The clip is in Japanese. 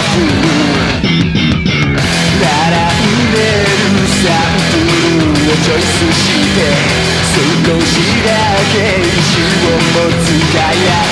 プ並んでるサンプルをチョイスして少しだけ意志を持つかや